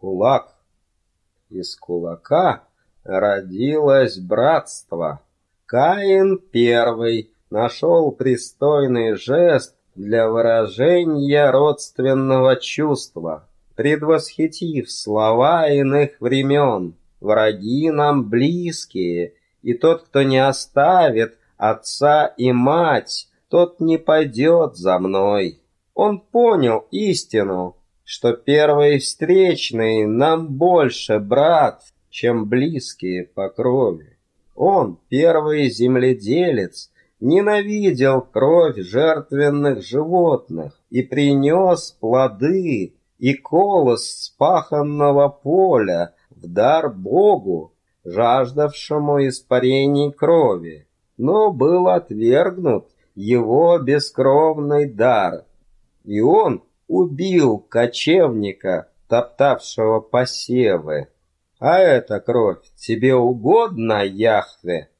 кулак. Из кулака родилось братство. Каин первый нашел пристойный жест для выражения родственного чувства, предвосхитив слова иных времен. Враги нам близкие, и тот, кто не оставит отца и мать, тот не пойдет за мной. Он понял истину, что первый встречный нам больше брат, чем близкие по крови. Он, первый земледелец, ненавидел кровь жертвенных животных и принес плоды и колос спаханного поля в дар Богу, жаждавшему испарений крови, но был отвергнут его бескровный дар, и он убил кочевника, топтавшего посевы. А эта кровь тебе угодна, Яхве?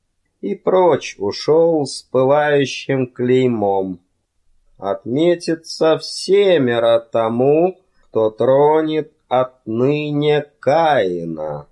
И прочь ушел с пылающим клеймом. Отметится всемеро тому, кто тронет отныне Каина.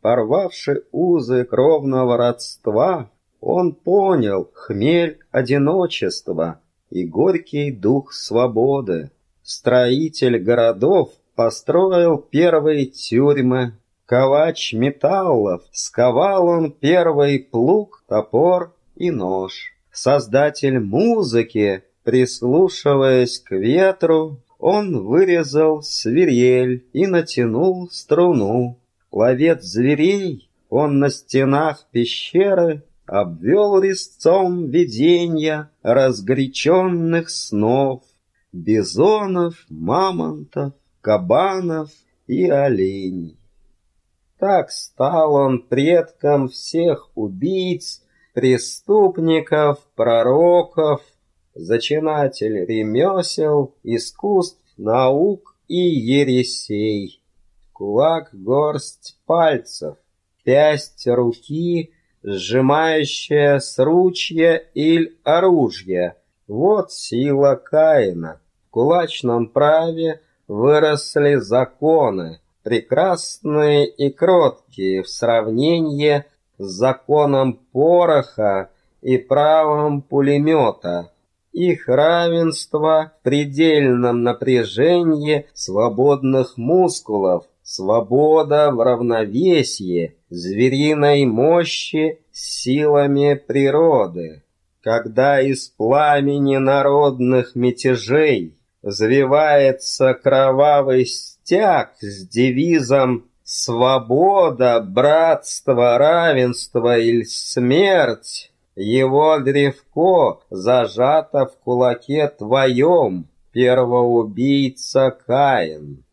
Порвавши узы кровного родства, он понял хмель одиночества и горький дух свободы. Строитель городов построил первые тюрьмы, ковач металлов, сковал он первый плуг, топор и нож. Создатель музыки, прислушиваясь к ветру, он вырезал свирель и натянул струну. Ловец зверей, он на стенах пещеры обвел резцом виденья разгоряченных снов, бизонов, мамонтов, кабанов и оленей. Так стал он предком всех убийц, преступников, пророков, зачинатель ремесел, искусств, наук и ересей. Кулак горсть пальцев, пясть руки, сжимающая сручья или оружие. Вот сила Каина. В кулачном праве выросли законы, прекрасные и кроткие в сравнении с законом пороха и правом пулемета. Их равенство в предельном напряжении свободных мускулов, свобода в равновесии, звериной мощи силами природы. Когда из пламени народных мятежей Завивается кровавый стяг с девизом «Свобода, братство, равенство или смерть». Его древко зажато в кулаке твоем, первоубийца Каин.